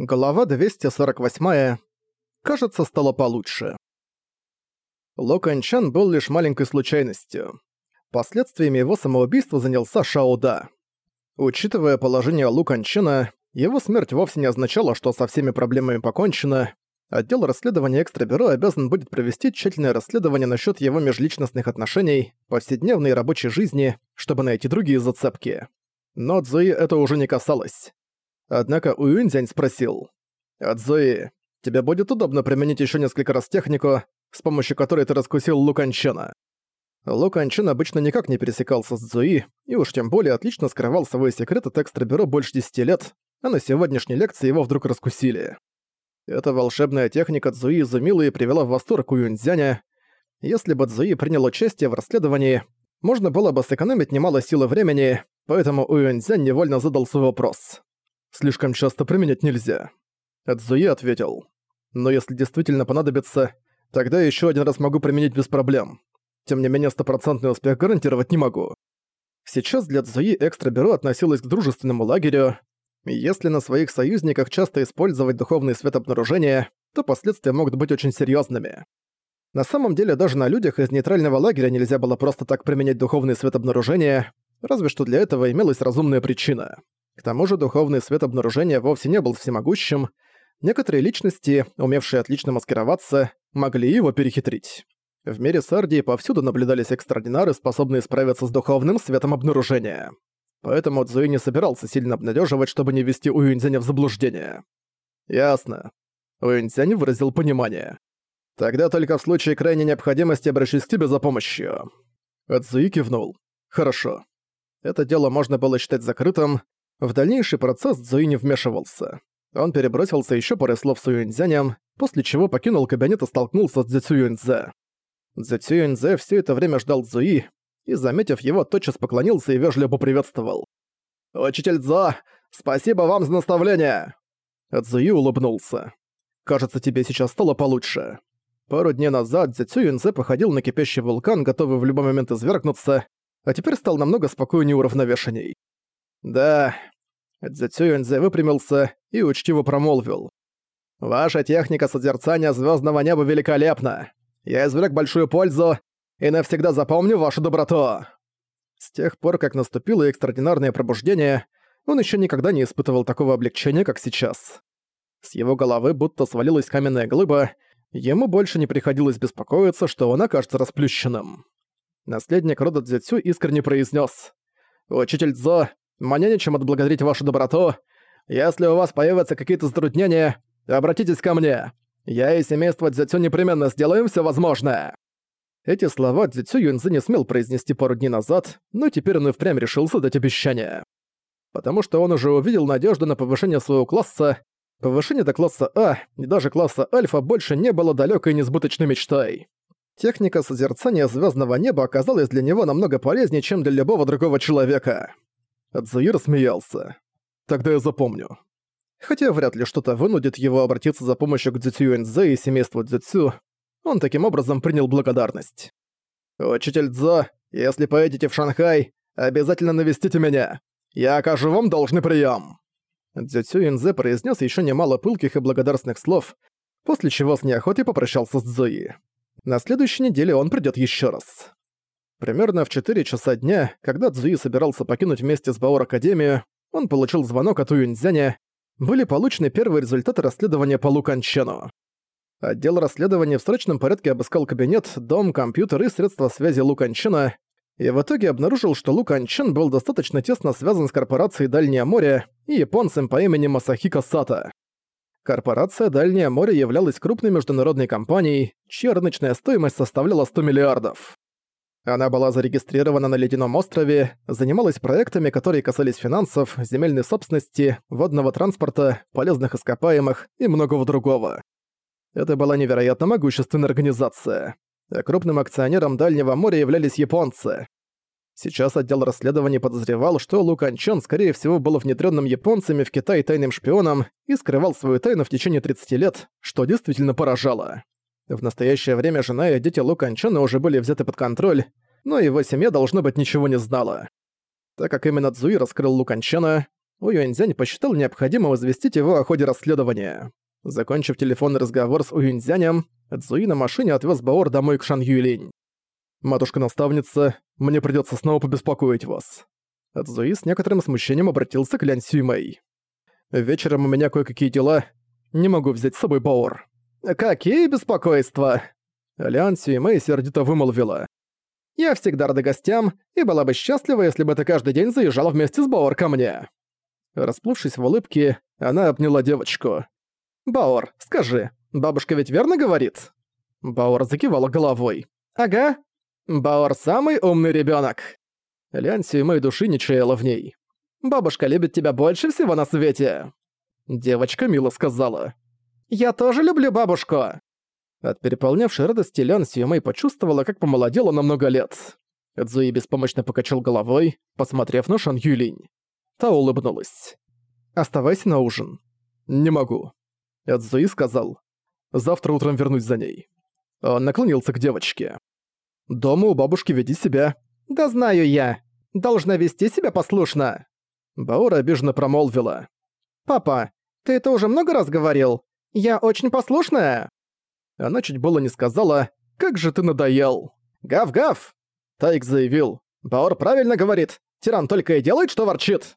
Глава 248. Кажется, стало получше. Ло Канчан был лишь маленькой случайностью. Последствиями его самоубийства занялся Шао Да. Учитывая положение Лу Канчана, его смерть вовсе не означала, что со всеми проблемами покончено. Отдел расследования Экстрабюро обязан будет провести тщательное расследование насчет его межличностных отношений, повседневной рабочей жизни, чтобы найти другие зацепки. Но Цзуи это уже не касалось. Однако Уюньцзянь спросил. «Адзуи, тебе будет удобно применить еще несколько раз технику, с помощью которой ты раскусил Луканчена». Луканчен обычно никак не пересекался с Цзуи, и уж тем более отлично скрывал свой секрет от экстрабюро больше десяти лет, а на сегодняшней лекции его вдруг раскусили. Эта волшебная техника Цзуи изумила и привела в восторг Уюньцзяня. Если бы Цзуи принял участие в расследовании, можно было бы сэкономить немало сил и времени, поэтому Уюньцзянь невольно задал свой вопрос. Слишком часто применять нельзя. Эдзуи ответил. Но если действительно понадобится, тогда еще один раз могу применить без проблем. Тем не менее, стопроцентный успех гарантировать не могу. Сейчас для Цзуи экстра-бюро относилось к дружественному лагерю. Если на своих союзниках часто использовать духовный свет обнаружения, то последствия могут быть очень серьезными. На самом деле, даже на людях из нейтрального лагеря нельзя было просто так применять духовный свет обнаружения, разве что для этого имелась разумная причина. К тому же духовный свет обнаружения вовсе не был всемогущим, некоторые личности, умевшие отлично маскироваться, могли его перехитрить. В мире Сардии повсюду наблюдались экстраординары, способные справиться с духовным светом обнаружения. Поэтому Цзуи не собирался сильно обнадеживать, чтобы не ввести Уюньцзяня в заблуждение. «Ясно». Уюньцзянь выразил понимание. «Тогда только в случае крайней необходимости обращусь к тебе за помощью». Цзуи кивнул. «Хорошо. Это дело можно было считать закрытым, в дальнейший процесс Цзуи не вмешивался. Он перебросился еще парой слов с Юньцзянем, после чего покинул кабинет и столкнулся с Цзю Юньцзе. Все это время ждал Цзуи, и, заметив его, тотчас поклонился и вежливо поприветствовал. «Учитель Цзо, спасибо вам за наставление!» Цзуи улыбнулся. «Кажется, тебе сейчас стало получше». Пару дней назад Цзю Юньцзе походил на кипящий вулкан, готовый в любой момент извергнуться, а теперь стал намного спокойнее и уравновешенней. «Да». Цзэцюэнзе выпрямился и учтиво промолвил. «Ваша техника созерцания звездного неба великолепна. Я извлек большую пользу и навсегда запомню вашу доброту». С тех пор, как наступило экстраординарное пробуждение, он еще никогда не испытывал такого облегчения, как сейчас. С его головы будто свалилась каменная глыба, ему больше не приходилось беспокоиться, что он окажется расплющенным. Наследник рода Дзюцю искренне произнес: «Учитель Цзо, мне нечем отблагодарить вашу доброту. Если у вас появятся какие-то затруднения, обратитесь ко мне. Я и семейство Дзюцю непременно сделаем все возможное». Эти слова Дзюцю Юнзы не смел произнести пару дней назад, но теперь он и впрямь решился дать обещание. Потому что он уже увидел надежду на повышение своего класса. Повышение до класса А и даже класса Альфа больше не было далекой несбыточной мечтой. Техника созерцания звездного неба оказалась для него намного полезнее, чем для любого другого человека. Адзуи рассмеялся. «Тогда я запомню». Хотя вряд ли что-то вынудит его обратиться за помощью к Дзюцю Юэньцзэ и семейству Дзюцю, он таким образом принял благодарность. «Учитель Дзо, если поедете в Шанхай, обязательно навестите меня. Я окажу вам должный прием. Дзюцю Юэньцзэ произнес еще немало пылких и благодарственных слов, после чего с неохотой попрощался с Цзуи. На следующей неделе он придет еще раз. Примерно в 4 часа дня, когда Цзуи собирался покинуть вместе с Баор Академию, он получил звонок от Уюньцзяня. Были получены первые результаты расследования по Лу Канчену. Отдел расследования в срочном порядке обыскал кабинет, дом, компьютер и средства связи Лу Канчена, и в итоге обнаружил, что Лу Канчен был достаточно тесно связан с корпорацией Дальнее море и японцем по имени Масахико Сата. Корпорация Дальнее море являлась крупной международной компанией, чья рыночная стоимость составляла 100 миллиардов. Она была зарегистрирована на Ледяном острове, занималась проектами, которые касались финансов, земельной собственности, водного транспорта, полезных ископаемых и многого другого. Это была невероятно могущественная организация. А крупным акционером Дальнего моря являлись японцы. Сейчас отдел расследований подозревал, что Лу Канчон, скорее всего, был внедренным японцами в Китай тайным шпионом и скрывал свою тайну в течение 30 лет, что действительно поражало. В настоящее время жена и дети Лу Канчона уже были взяты под контроль, но его семья, должно быть, ничего не знала. Так как именно Цзуи раскрыл Лу Канчона, У Юэньцзянь посчитал необходимым известить его о ходе расследования. Закончив телефонный разговор с Уюньцзянем, Цзуи на машине отвез Баор домой к Шан Юйлинь. «Матушка-наставница, мне придётся снова побеспокоить вас». Цзуи с некоторым смущением обратился к Лян Сюймэй. «Вечером у меня кое-какие дела. Не могу взять с собой Баор». «Какие беспокойства?» Лян Сюймэй сердито вымолвила. «Я всегда рада гостям, и была бы счастлива, если бы ты каждый день заезжала вместе с Баор ко мне». Расплывшись в улыбке, она обняла девочку. «Баор, скажи, бабушка ведь верно говорит?» Баор закивала головой. «Ага. Баор самый умный ребёнок». Лян Сюймэй души не чаяла в ней. «Бабушка любит тебя больше всего на свете!» Девочка мило сказала. «Я тоже люблю бабушку!» От переполнявшей радости Лян Сюймэй почувствовала, как помолодела на много лет. Цзуи беспомощно покачал головой, посмотрев на Шан Юлинь. Та улыбнулась. «Оставайся на ужин». «Не могу». Эдзуи сказал. «Завтра утром вернусь за ней». Он наклонился к девочке. «Дома у бабушки веди себя». «Да знаю я. Должна вести себя послушно». Баура обиженно промолвила. «Папа, ты это уже много раз говорил? Я очень послушная?» Она чуть было не сказала «Как же ты надоел!» «Гав-гав!» Тайк заявил. «Баор правильно говорит. Тиран только и делает, что ворчит».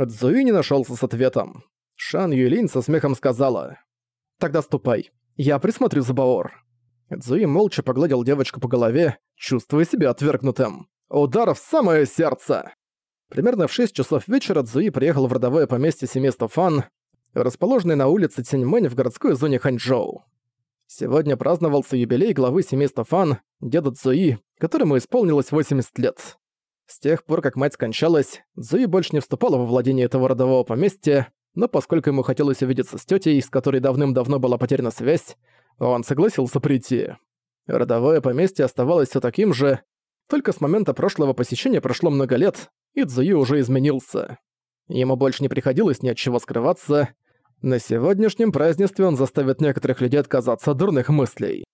Цзуи не нашелся с ответом. Шан Юлинь со смехом сказала. «Тогда ступай. Я присмотрю за Баор». Цзуи молча погладил девочку по голове, чувствуя себя отвергнутым. Удар в самое сердце! Примерно в 6 часов вечера Цзуи приехал в родовое поместье семейства Фан, расположенное на улице Циньмэнь в городской зоне Ханчжоу. Сегодня праздновался юбилей главы семейства Фан, деда Цзуи, которому исполнилось 80 лет. С тех пор, как мать скончалась, Цзуи больше не вступала во владение этого родового поместья, но поскольку ему хотелось увидеться с тетей, с которой давным-давно была потеряна связь, он согласился прийти. Родовое поместье оставалось все таким же, только с момента прошлого посещения прошло много лет, и Цзуи уже изменился. Ему больше не приходилось ни от чего скрываться. На сегодняшнем празднестве он заставит некоторых людей отказаться от дурных мыслей.